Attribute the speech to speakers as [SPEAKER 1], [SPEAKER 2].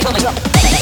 [SPEAKER 1] Coming up.